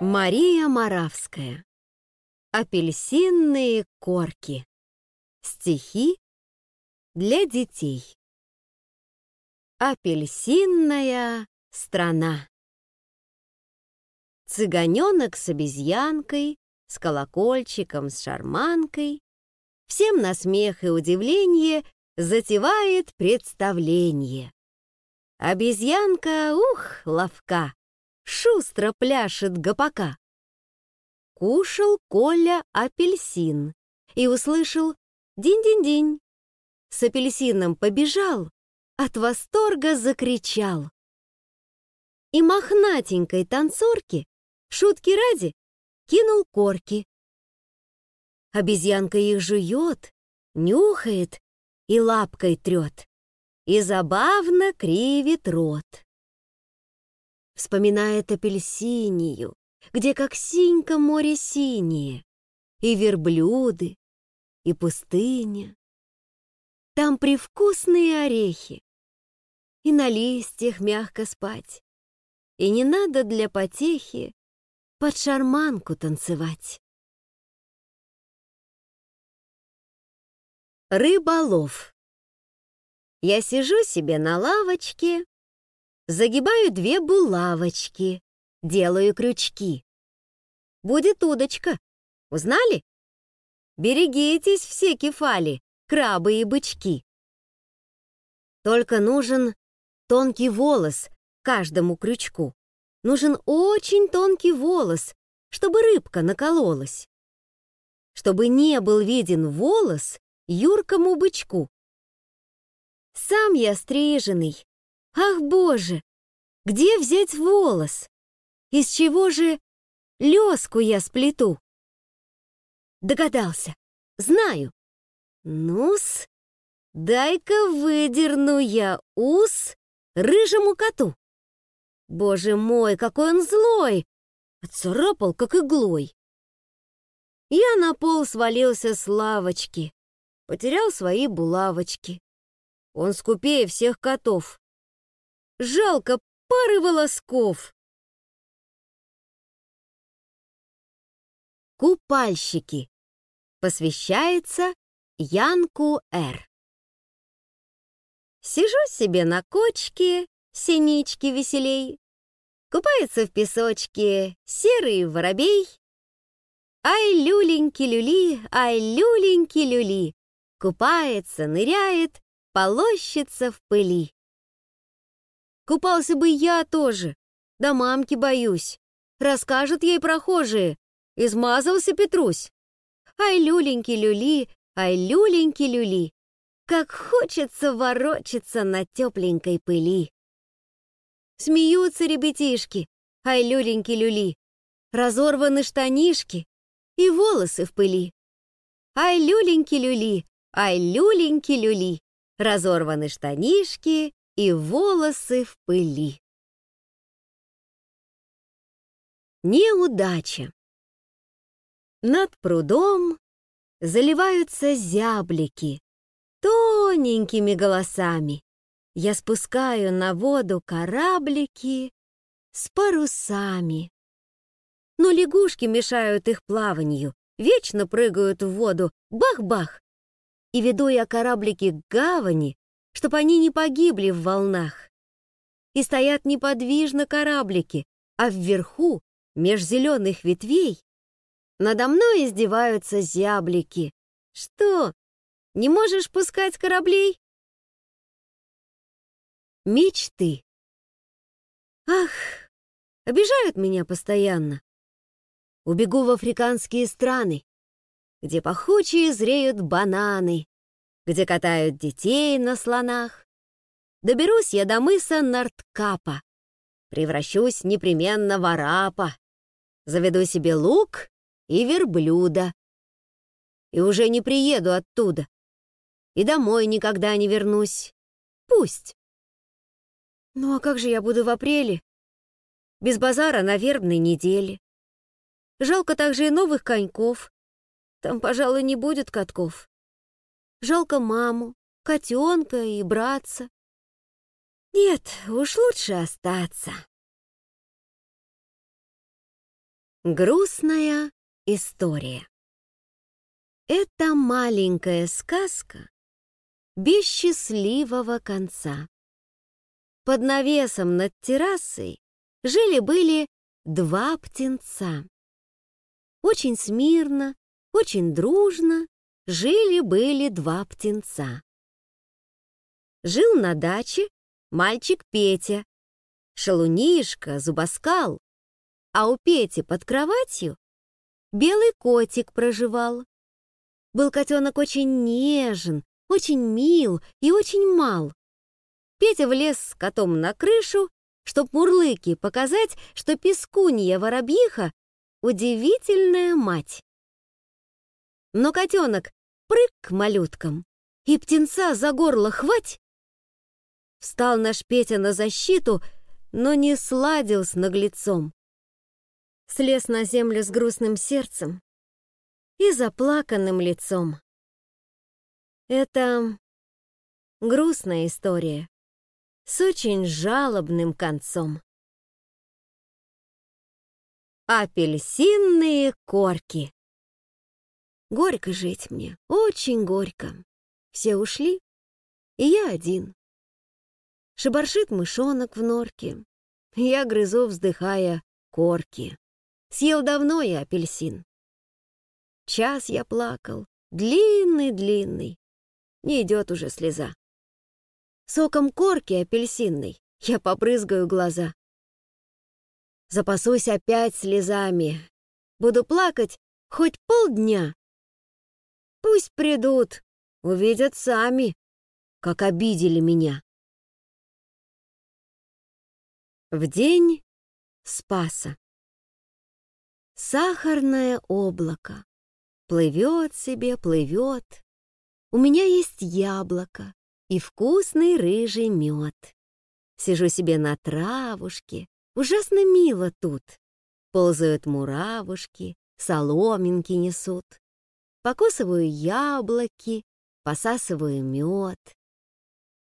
Мария Моравская. Апельсинные корки. Стихи для детей. Апельсинная страна. Цыганенок с обезьянкой, с колокольчиком, с шарманкой. Всем на смех и удивление затевает представление. Обезьянка, ух, ловка, шустро пляшет гопака. Кушал Коля апельсин и услышал «динь-динь-динь». С апельсином побежал, от восторга закричал. И мохнатенькой танцорке, шутки ради, кинул корки. Обезьянка их жует, нюхает и лапкой трет, и забавно кривит рот вспоминает апельсинию, где как синька море синее, и верблюды, и пустыня. Там привкусные орехи, и на листьях мягко спать, и не надо для потехи под шарманку танцевать. Рыболов. Я сижу себе на лавочке, Загибаю две булавочки, делаю крючки. Будет удочка. Узнали? Берегитесь все кефали, крабы и бычки. Только нужен тонкий волос каждому крючку. Нужен очень тонкий волос, чтобы рыбка накололась. Чтобы не был виден волос юркому бычку. Сам я стриженный, Ах, боже! Где взять волос? Из чего же леску я сплету? Догадался. Знаю. Нус, дай-ка выдерну я ус рыжему коту. Боже мой, какой он злой! Отцарапал, как иглой. Я на пол свалился с лавочки, потерял свои булавочки. Он скупее всех котов. Жалко пары волосков. Купальщики. Посвящается Янку Р. Сижу себе на кочке, синички веселей. Купается в песочке серый воробей. Ай, люленьки-люли, ай, люленьки-люли. Купается, ныряет, полощется в пыли. Купался бы я тоже. Да мамки боюсь. Расскажут ей прохожие. Измазался Петрусь. Ай, люленьки-люли, ай, люленьки-люли. Как хочется ворочаться на тепленькой пыли. Смеются ребятишки, ай, люленьки-люли. Разорваны штанишки и волосы в пыли. Ай, люленьки-люли, ай, люленьки-люли. Разорваны штанишки и волосы в пыли. Неудача. Над прудом заливаются зяблики тоненькими голосами. Я спускаю на воду кораблики с парусами. Но лягушки мешают их плаванию, вечно прыгают в воду, бах-бах. И веду я кораблики к гавани, чтобы они не погибли в волнах. И стоят неподвижно кораблики, а вверху, меж зеленых ветвей, надо мной издеваются зяблики. Что, не можешь пускать кораблей? Мечты. Ах, обижают меня постоянно. Убегу в африканские страны, где пахучие зреют бананы, где катают детей на слонах. Доберусь я до мыса Нордкапа, превращусь непременно в арапа, заведу себе лук и верблюда. И уже не приеду оттуда, и домой никогда не вернусь. Пусть. Ну а как же я буду в апреле? Без базара на вербной неделе. Жалко также и новых коньков. Там, пожалуй, не будет катков. Жалко маму, котенка и братца. Нет, уж лучше остаться. Грустная история. Это маленькая сказка без счастливого конца. Под навесом над террасой жили-были два птенца. Очень смирно, очень дружно жили-были два птенца. Жил на даче мальчик Петя, шалунишка, зубоскал, а у Пети под кроватью белый котик проживал. Был котенок очень нежен, очень мил и очень мал. Петя влез с котом на крышу, чтоб мурлыки показать, что пескунья-воробьиха — удивительная мать. Но котенок прыг к малюткам, и птенца за горло хвать. Встал наш Петя на защиту, но не сладил с наглецом. Слез на землю с грустным сердцем и заплаканным лицом. Это грустная история с очень жалобным концом. Апельсинные корки. Горько жить мне, очень горько. Все ушли, и я один. Шебаршит мышонок в норке. Я грызу, вздыхая, корки. Съел давно я апельсин. Час я плакал, длинный-длинный. Не идет уже слеза. Соком корки апельсинной я попрызгаю глаза. Запасусь опять слезами. Буду плакать хоть полдня. Пусть придут, увидят сами, как обидели меня. В день Спаса. Сахарное облако. Плывет себе, плывет. У меня есть яблоко и вкусный рыжий мед. Сижу себе на травушке, ужасно мило тут. Ползают муравушки, соломинки несут. Покусываю яблоки, посасываю мед.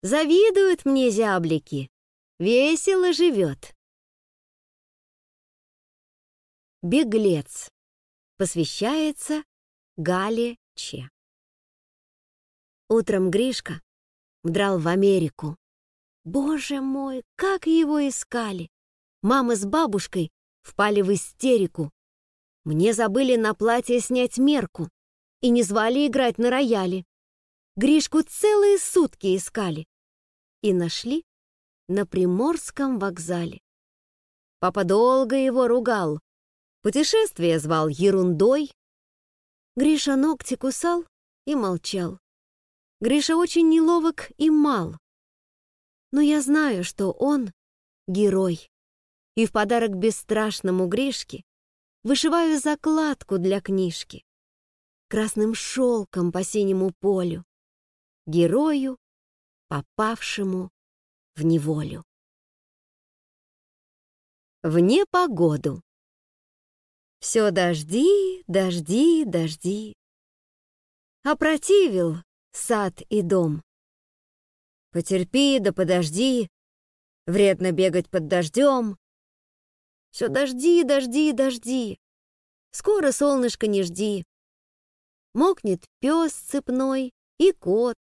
Завидуют мне зяблики, весело живет. Беглец посвящается Гале Че. Утром Гришка удрал в Америку. Боже мой, как его искали! Мама с бабушкой впали в истерику. Мне забыли на платье снять мерку и не звали играть на рояле. Гришку целые сутки искали и нашли на Приморском вокзале. Папа долго его ругал, путешествие звал ерундой. Гриша ногти кусал и молчал. Гриша очень неловок и мал. Но я знаю, что он — герой. И в подарок бесстрашному Гришке вышиваю закладку для книжки красным шелком по синему полю, герою, попавшему в неволю. В непогоду. Все дожди, дожди, дожди. Опротивил сад и дом. Потерпи да подожди, вредно бегать под дождем. Все дожди, дожди, дожди. Скоро солнышко не жди. Мокнет пес цепной и кот,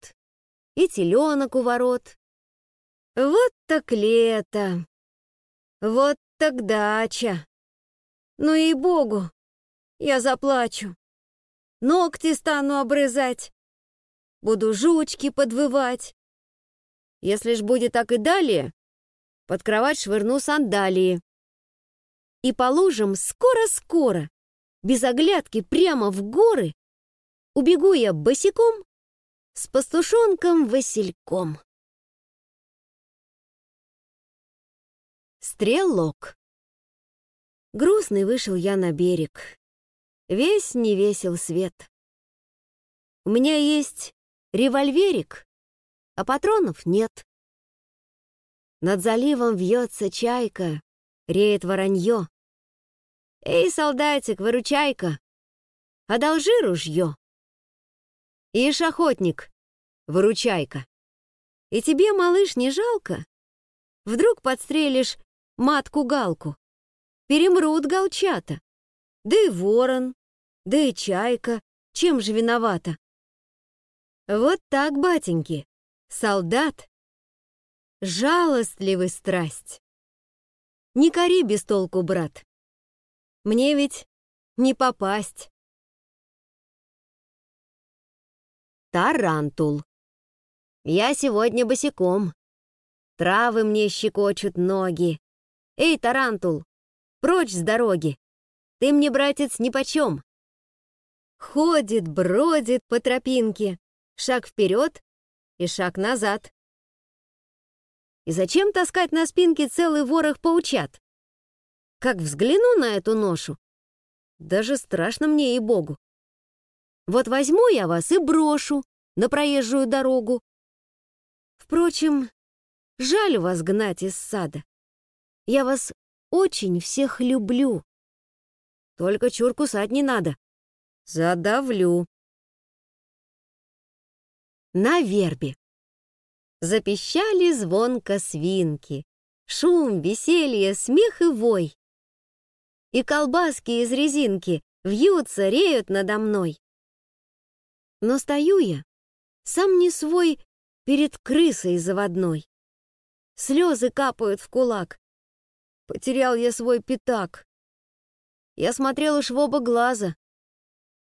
и теленок у ворот. Вот так лето, вот так дача. Ну и богу, я заплачу. Ногти стану обрезать, буду жучки подвывать. Если ж будет так и далее, под кровать швырну сандалии. И по лужам скоро-скоро, без оглядки прямо в горы, Убегу я босиком с пастушонком Васильком. Стрелок. Грустный вышел я на берег. Весь не весел свет. У меня есть револьверик, а патронов нет. Над заливом вьется чайка, реет воронье. Эй, солдатик, выручайка, одолжи ружье. «Ишь, охотник, выручайка. И тебе, малыш, не жалко? Вдруг подстрелишь матку-галку? Перемрут галчата. Да и ворон, да и чайка. Чем же виновата? Вот так, батеньки, солдат. Жалостливый страсть. Не кори без толку, брат. Мне ведь не попасть. Тарантул. Я сегодня босиком. Травы мне щекочут ноги. Эй, тарантул, прочь с дороги. Ты мне, братец, нипочем. Ходит, бродит по тропинке. Шаг вперед и шаг назад. И зачем таскать на спинке целый ворох паучат? Как взгляну на эту ношу, даже страшно мне, ей-богу. Вот возьму я вас и брошу на проезжую дорогу, Впрочем, жаль вас гнать из сада. Я вас очень всех люблю. Только чур кусать не надо. Задавлю. На вербе. Запищали звонко свинки. Шум, веселье, смех и вой. И колбаски из резинки вьются, реют надо мной. Но стою я, сам не свой, перед крысой заводной. Слезы капают в кулак. Потерял я свой пятак. Я смотрел уж в оба глаза.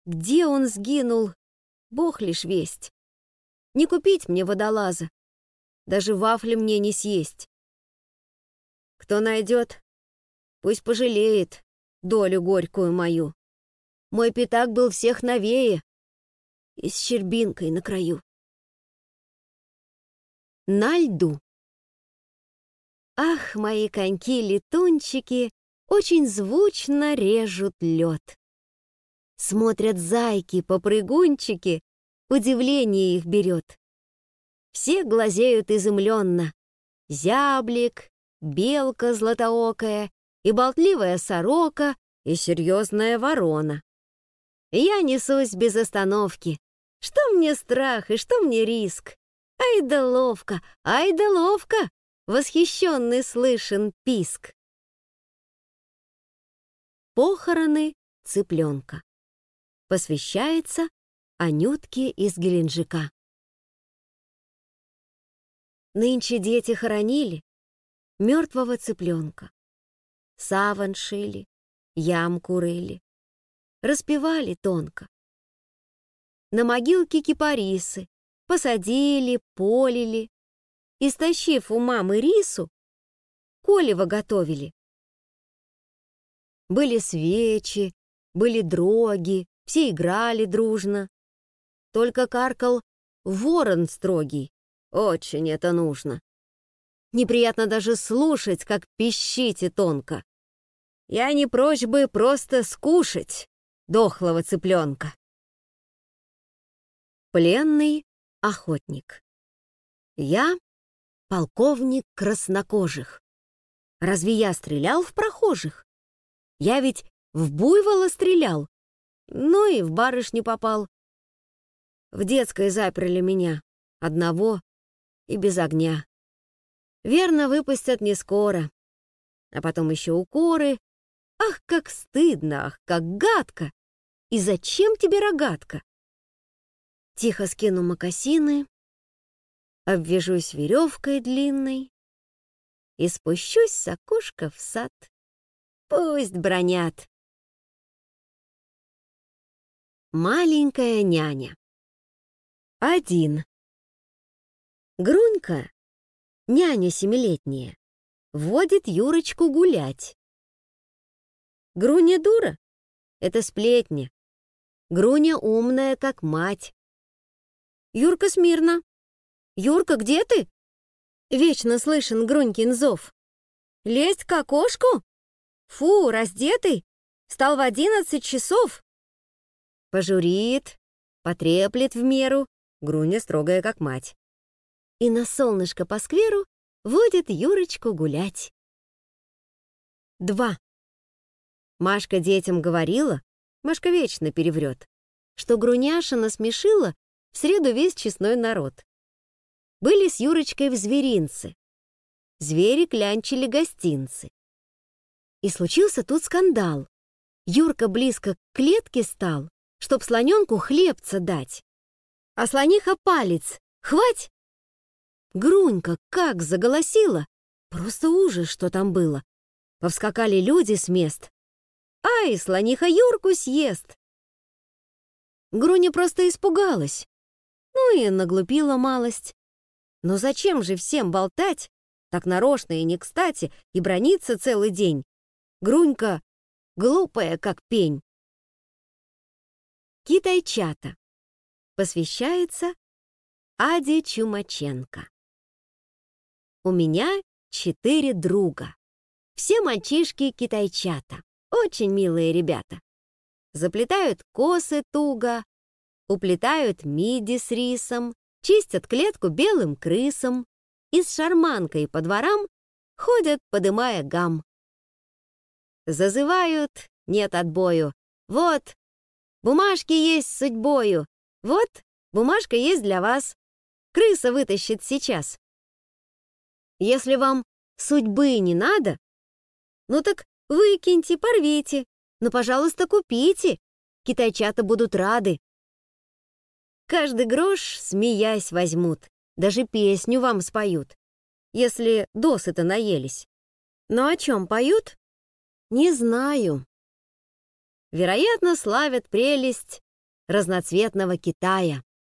Где он сгинул, бог лишь весть. Не купить мне водолаза, даже вафли мне не съесть. Кто найдет, пусть пожалеет долю горькую мою. Мой пятак был всех новее и с щербинкой на краю на льду. Ах, мои коньки-летунчики очень звучно режут лед. Смотрят зайки-попрыгунчики, удивление их берет. Все глазеют изумленно. Зяблик, белка златоокая и болтливая сорока и серьезная ворона. Я несусь без остановки. Что мне страх и что мне риск? Ай да ловко, ай да ловко! Восхищенный слышен писк. Похороны цыпленка. Посвящается Анютке из Геленджика. Нынче дети хоронили мертвого цыпленка. Саван шили, ямку рыли, распевали тонко. На могилке кипарисы, посадили, полили. Истощив у мамы рису, колево готовили. Были свечи, были дроги, все играли дружно. Только каркал ворон строгий. Очень это нужно. Неприятно даже слушать, как пищите тонко. Я не прочь бы просто скушать дохлого цыпленка. Пленный охотник. Я полковник краснокожих. Разве я стрелял в прохожих? Я ведь в буйвола стрелял, но и в барышню попал. В детской заперли меня, одного и без огня. Верно, выпустят не скоро. А потом еще укоры. Ах, как стыдно, ах, как гадко! И зачем тебе рогатка? Тихо скину мокасины, обвяжусь веревкой длинной и спущусь с окошка в сад. Пусть бронят. Маленькая няня. Один. Грунька, няня семилетняя, водит Юрочку гулять. Груня дура? Это сплетня. Груня умная, как мать. Юрка смирно. Юрка, где ты? Вечно слышен Грунькин зов. Лезть к окошку? Фу, раздетый? Стал в одиннадцать часов. Пожурит, потреплет в меру, Груня строгая, как мать. И на солнышко по скверу водит Юрочку гулять. Два. Машка детям говорила, Машка вечно переврет, что Груняша насмешила в среду весь честной народ. были с Юрочкой в зверинце. Звери клянчили гостинцы. И случился тут скандал. Юрка близко к клетке стал, чтоб слоненку хлебца дать. А слониха палец, хвать! Грунька как заголосила, просто ужас, что там было. Повскакали люди с мест. Ай, слониха Юрку съест! Груня просто испугалась. Ну и наглупила малость. Но зачем же всем болтать, так нарочно и не кстати, и брониться целый день? Грунька глупая, как пень. Китайчата. Посвящается Аде Чумаченко. У меня четыре друга. Все мальчишки-китайчата. Очень милые ребята. Заплетают косы туго, уплетают миди с рисом, чистят клетку белым крысам и с шарманкой по дворам ходят, подымая гам. Зазывают, нет отбою. Вот, бумажки есть с судьбою. Вот, бумажка есть для вас. Крыса вытащит сейчас. Если вам судьбы не надо, ну так выкиньте, порвите. Ну, пожалуйста, купите. Китайчата будут рады. Каждый грош, смеясь, возьмут, даже песню вам споют, если досыта наелись. Но о чем поют? Не знаю. Вероятно, славят прелесть разноцветного Китая.